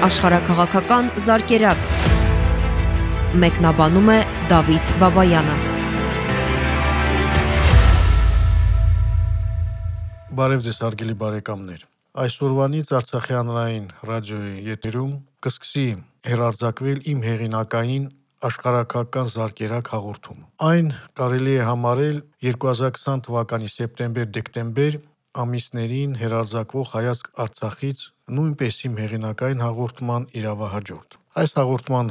աշխարհակղական զարգերակ։ Մեկնաբանում է Դավիթ Բաբայանը։ Բարև ձեզ հարգելի բարեկամներ։ Այսօրվանից Արցախի հանրային ռադիոյի եթերում կսկսի հերարձակվել իմ հեղինակային աշխարհակական զարգերակ հաղորդումը։ Այն կարելի է համարել 2020 թվականի սեպտեմբեր-դեկտեմբեր ամիսներին հերարձակվող հայացք Արցախից նույնպես իմ հեղինակային հաղորդման իրավահաջորդ։ Այս հաղորդման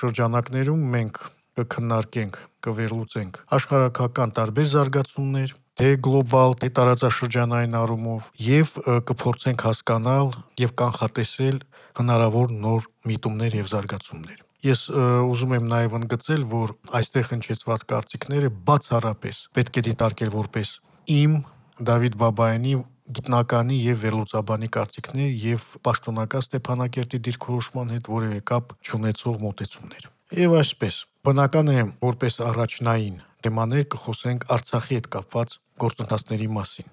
շրջանակներում մենք կքննարկենք, կվերլուծենք աշխարհակական տարբեր զարգացումներ, թե գլոբալ, թե տարածաշրջանային առումով եւ կփորձենք հասկանալ եւ կանխատեսել հնարավոր նոր միտումներ եւ զարգացումներ։ Ես ուզում եմ նաև ընդգծել, որ այստեղ հնչեցված կարծիքները բացառապես պետք է դիտարկել որպես իմ Դավիթ Բաբայանի գիտնականի եւ վերլուծաբանի կարծիքներ եւ պաշտոնական Ստեփանակերտի դիրքորոշման հետ որևէ կապ չունեցող մոտեցումներ։ Եվ այսպես, բնական է, որպես առաջնային թեմաներ կխոսենք Արցախի հետ կապված գործընթացների մասին։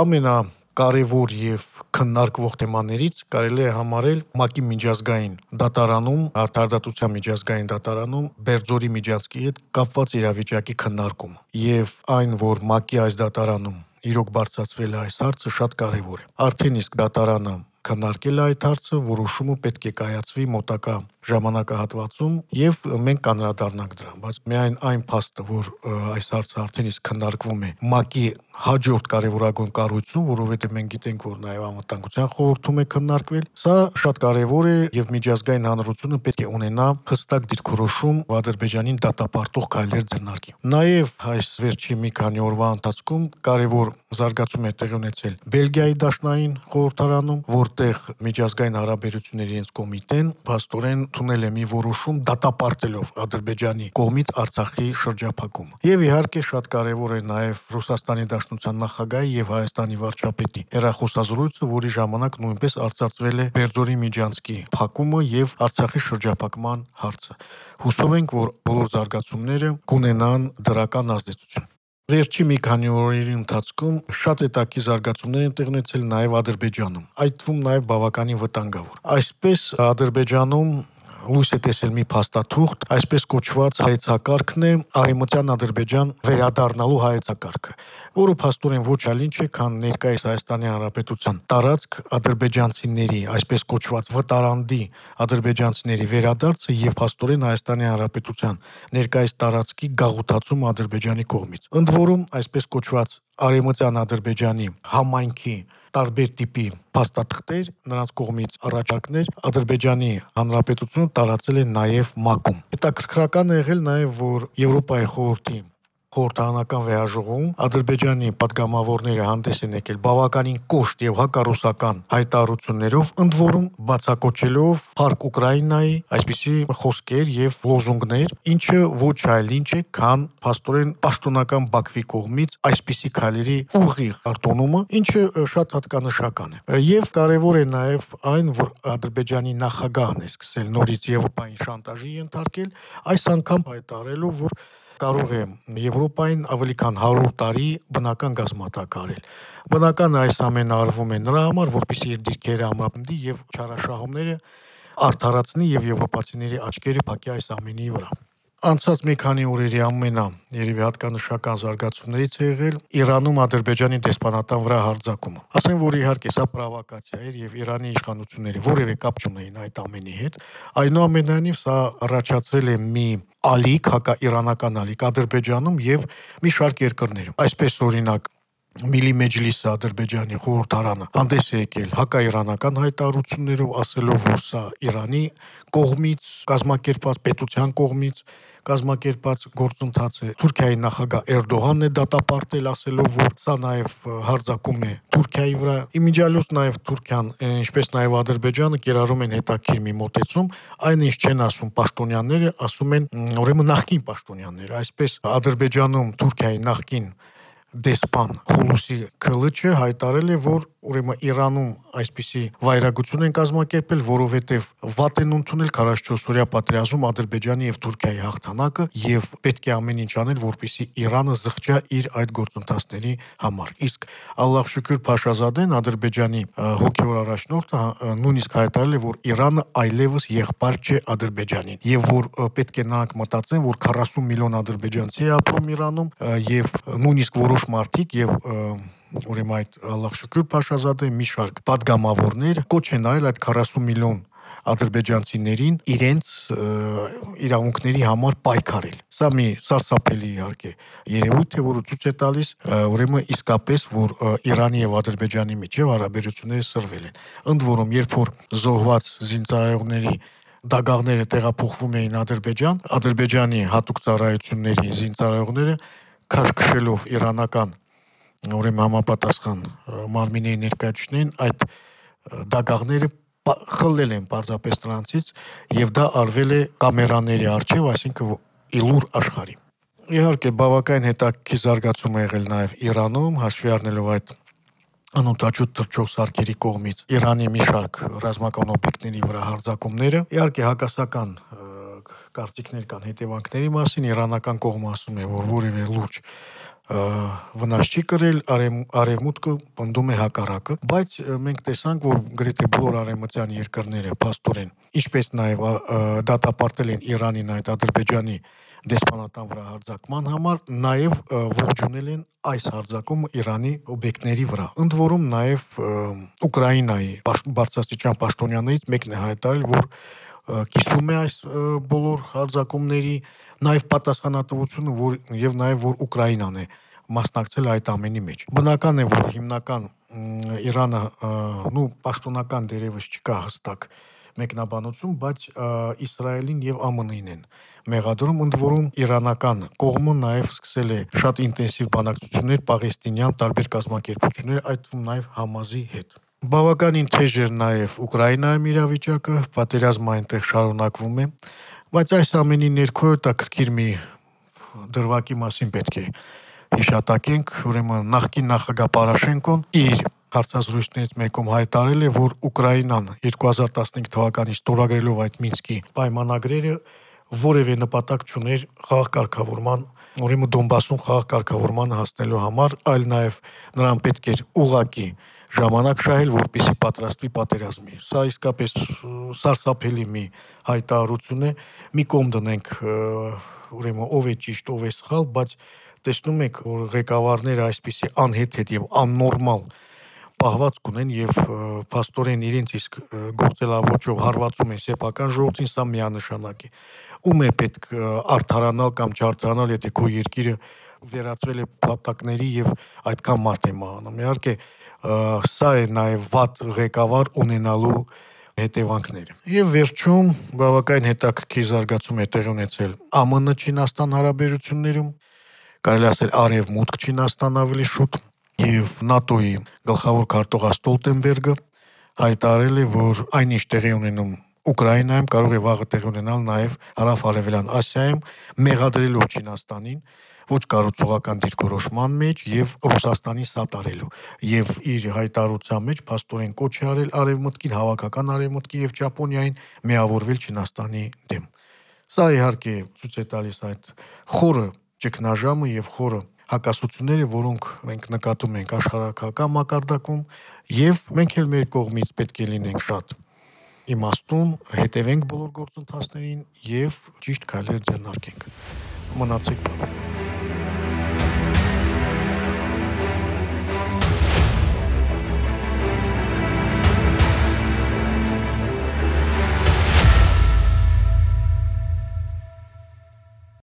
Ամենա կարևոր եւ քննարկվող թեմաներից կարելի է համարել ՄԱԿ-ի միջազգային դատարանում, արդարադատության միջազգային դատարանում Բերձորի միջանցքի հետ կապված իրավիճակի քննարկումը։ Եվ այն, որ ՄԱԿ-ի այս դատարանում իրոք բարձրացվել է այս հարցը շատ կարևոր է։ Արդեն իսկ դատարանը քննարկել է այդ հարցը, որոշումը պետք է կայացվի մոտակա ժամանակահատվածում եւ մենք կանրադառնանք դրան, բայց միայն այն փաստը, որ այս հարցը արդեն իսկ քննարկվում է ՄԱԿ-ի հաջորդ կարևորագույն կառույցում, որովհետեւ մենք գիտենք, որ նաեւ անվտանգության խորհրդում է քննարկվել, սա շատ կարևոր է եւ միջազգային հանրությունը պետք է ունենա հստակ դիրքորոշում Ադրբեջանին դատապարտող քայլեր ձեռնարկի։ Նաեւ այս վերջի մի քանի օրվա ընթացքում կարևոր զարգացում է տեղի ունեցել Բելգիայի դաշնային խորհրդարանում, որտեղ միջազգային հարաբերությունների հենց կոմիտեն փաստորեն ընդունել է մի որոշում դատապարտելով Ադրբեջանի կողմից Արցախի շրջափակումը։ Եվ իհարկե շատ կարևոր է նաև Ռուսաստանի Դաշնության նախագահի եւ Հայաստանի վարչապետի հերախոսազրույցը, որի ժամանակ նույնպես արծարծվել է Բերձորի միջանցքի փակումը եւ Արցախի շրջափակման հարցը։ Հուսով ենք, որ բոլոր զարգացումները կունենան դրական ազդեցություն։ Վերջի մի քանի օրերի ընթացքում շատ հետաքի զարգացումներ են տեղի ունեցել նաև Ադրբեջանում, այդ թվում նաև բավականին վտանգավոր։ Այսպես Ադրբեջանում լույս է տեսել մի փաստաթուղթ, այսպես կոչված հայեցակարգն է Արեմտյան Ադրբեջան վերադառնալու հայեցակարգը, որը փաստորեն ոչ այլ ինչ է, քան ներկայիս Հայաստանի Հանրապետության տարածք ադրբեջանցիների, այսպես կոչված վտարանդի ադրբեջանցիների վերադարձը եւ փաստորեն Հայաստանի Հանրապետության ներկայիս տարածքի գաղութացում Ադրբեջանի կողմից։ Ընդ որում, այսպես կոչված Արեմտյան Ադրբեջանի համայնքի տարբեր տիպի փաստաթղթեր, նրանց կողմից առաջարկներ Ադրբեջանի Հանրապետությունը տարածել է նաև ՄԱԿ-ում։ Հետաքրքրական է եղել նաև, որ Եվրոպայի խորհրդի խորհրդանական վերաժողովում Ադրբեջանի падգամավորները հանդես են եկել բավականին կոշտ եւ հակառուսական հայտարարություններով, ընդ որում բացակոչելով Փարք Ուկրաինայի այսպիսի խոսքեր եւ լոզունգներ, ինչը ոչ այլ ինչ է, քան փաստորեն պաշտոնական Բաքվի կողմից այսպիսի քայլերի ուղիղ արտոնումը, ինչը շատ հատկանշական է։ Եվ կարեւոր է նաեւ այն, որ Ադրբեջանի նախագահն է սկսել նորից եվրոպային շանտաժի ենթարկել, այս անգամ հայտարարելով, որ կարող է Եվրոպային ավելի քան 100 տարի բնական գազ մատակարել։ Բնական այս ամենը արվում է նրա համար, որպեսզի իր դիրքերը ամրապնդի եւ չարաշահումները արդարացնի եւ եվրոպացիների աչքերը փակի այս ամենի վրա։ Անցած մի քանի օրերի ամենա երևի հատկանշական զարգացումներից է եղել Իրանում Ադրբեջանի դեսպանատան վրա հարձակումը։ Ասեն, որ իհարկե սա պրովոկացիա էր եւ Իրանի իշխանությունները որևէ կապ չունեին այդ ամենի հետ։ Այնուամենայնիվ սա առաջացրել է մի ալիք, հակաիրանական ալիք Ադրբեջանում եւ մի շարք երկրներում։ Այսպես օրինակ Միլի Մեջլիսը Ադրբեջանի խորհրդարանը հանդես է եկել հակաիրանական հայտարարություններով, ասելով, որ սա Իրանի կողմից կազմակերպված պետության կողմից կազմակերպած գործընթաց է։ Թուրքիայի նախագահ Էրդողանն է դատապարտել, ասելով, որ սա նաև հարձակում է Թուրքիայի վրա։ Իմիջիալոց նաև Թուրքիան, ինչպես նաև Ադրբեջանը կիրառում են հետաքրիր մի մոտեցում, այն ինչ չեն ասում պաշտոնյաները, ասում են ուրեմն նախկին պաշտոնյաները։ Այսպես Ադրբեջանում Թուրքիայի նախկին դեսպան Խուլուսի Քլիչը հայտարել է, որ ուրեմն Իրանում այսպիսի վայրագություն են կազմակերպել, որովհետև վատ են ընդունել 44-օրյա պատերազմում Ադրբեջանի եւ Թուրքիայի հաղթանակը եւ պետք է ամեն ինչ անել, որպեսզի Իրանը զղջա իր այդ գործընթացների համար։ Իսկ Ալլահ շուքր Փաշազադեն Ադրբեջանի հոգեոր առաջնորդը նույնիսկ հայտարարել է, որ Իրանը այլևս եղբայր չէ Ադրբեջանին եւ որ պետք է նրանք մտածեն, որ 40 միլիոն ադրբեջանցի է ապրում Իրանում եւ նույնիսկ որոշ որոշ մարդիկ եւ ուրեմն այդ Ալլահ Շուկուր Փաշազադե մի շարք падգամավորներ կոչ են արել այդ 40 միլիոն ադրբեջանցիներին իրենց իրավունքների համար պայքարել։ Սա մի սարսափելի իհարկե երևույթ է, որը ցույց է տալիս, ուրեմն իսկապես որ Իրանի եւ Ադրբեջանի միջև հարաբերությունները սրվել են։ Ընդ որում, երբ որ զոհված զինծառայողների դագաղները տեղափոխվում էին Ադրբեջան, Ադրբեջանի հատուկ ծառայությունների զինծառայողները քաշքշելով իրանական ուրեմն համապատասխան մարմինի ներկայացուցին այդ դագաղները խլել են պարզապես նրանցից եւ դա արվել է կամերաների առջև, այսինքն իլուր աշխարհի։ Իհարկե բավական հետաքրքիր զարգացում է եղել նաեւ Իրանում, հաշվի առնելով այդ անօտաչուտ թրջող սարքերի կողմից Իրանի մի շարք ռազմական օբյեկտների վրա հարձակումները։ Իհարկե հակասական կարծիքներ կան հետևանքների մասին, իրանական կողմը ասում է, որ որևէ լուրջ վնաս չի կրել, արևմուտքը պնդում է հակառակը, բայց մենք տեսանք, որ գրեթե բոլոր արևմտյան երկրները փաստորեն, ինչպես նաև դատապարտել են Իրանին այդ Ադրբեջանի դեսպանատան վրա հարձակման համար նաև ողջունել են այս հարձակումը Իրանի օբյեկտների վրա։ Ընդ որում նաև Ուկրաինայի բարձրաստիճան պաշտոնյաներից մեկն է հայտարարել, որ կիսում է այս բոլոր հարձակումների նաև պատասխանատվությունը, որ եւ նաև որ Ուկրաինան է մասնակցել այդ ամենի մեջ։ Բնական է, որ հիմնական Իրանը, նու պաշտոնական դերևս չկա հստակ մեկնաբանություն, բայց Իսրայելին եւ ԱՄՆ-ին են մեղադրում, ընդ որում իրանական կողմը նաև սկսել է շատ ինտենսիվ բանակցություններ Պաղեստինյան տարբեր կազմակերպություններ, այդ թվում նաև Համազի հետ։ Բավականին թեժ էր նաև Ուկրաինայում իրավիճակը, պատերազմը այնտեղ շարունակվում է, բայց այս ամենի ներքո հետաքրքիր մի դրվագի մասին պետք է հիշատակենք, ուրեմն նախկին նախագահ Պարաշենկոն իր հարցազրույցներից մեկում հայտարել է, որ Ուկրաինան 2015 թվականից ստորագրելով այդ Մինսկի պայմանագրերը որևէ նպատակ չուներ խաղ կարգավորման ուրեմն Դոնբասում խաղ կարգավորմանը հասնելու համար, այլ նաև նրան պետք էր ուղակի ժամանակ շահել, որպեսի պատրաստվի պատերազմի։ Սա իսկապես սարսափելի մի հայտարարություն է։ Մի կողմ դնենք ուրեմն ով է ճիշտ, ով է սխալ, բայց տեսնում եք, որ ղեկավարները այսպիսի անհեթեթ եւ աննորմալ պահվածք ունեն եւ փաստորեն իրենց իսկ գործելավոճով հարվածում են սեփական ժողովրդին, սա միանշանակ է։ Ում է պետք արդարանալ կամ չարթրանալ, եթե քո երկիրը վերածվել է պատակների եւ այդքան մարդ է մահանում։ Իհարկե, սա է նաեւ վատ ղեկավար ունենալու հետևանքները։ Եվ վերջում բավական հետաքրքիր զարգացում է տեղի ունեցել ԱՄՆ-Չինաստան հարաբերություններում, կարելի ասել արևմուտք Չինաստան ավելի շուտ եւ ՆԱՏՕ-ի գլխավոր քարտուղար Ստոլտենբերգը հայտարարել է, որ այնինչ տեղի ունենում Ուկրաինայում կարող է վաղը տեղի ունենալ նաև հարավ-արևելյան Ասիայում, մեղադրելով Չինաստանին ոչ կառուցողական դիրքորոշման մեջ եւ Ռուսաստանի սատարելու եւ իր հայտարարության մեջ փաստորեն կոչ է արել արևմուտքին հավաքական արևմուտքի եւ Ճապոնիային միավորվել Չինաստանի դեմ։ Սա իհարկե ցույց է տալիս այդ խորը ճգնաժամը եւ խորը հակասությունները, որոնք մենք նկատում ենք աշխարհակական մակարդակում եւ մենք էլ մեր կողմից պետք է լինենք շատ իմաստուն, հետևենք բոլոր գործընթացներին եւ ճիշտ քայլեր ձեռնարկենք։ Մնացեք բարով։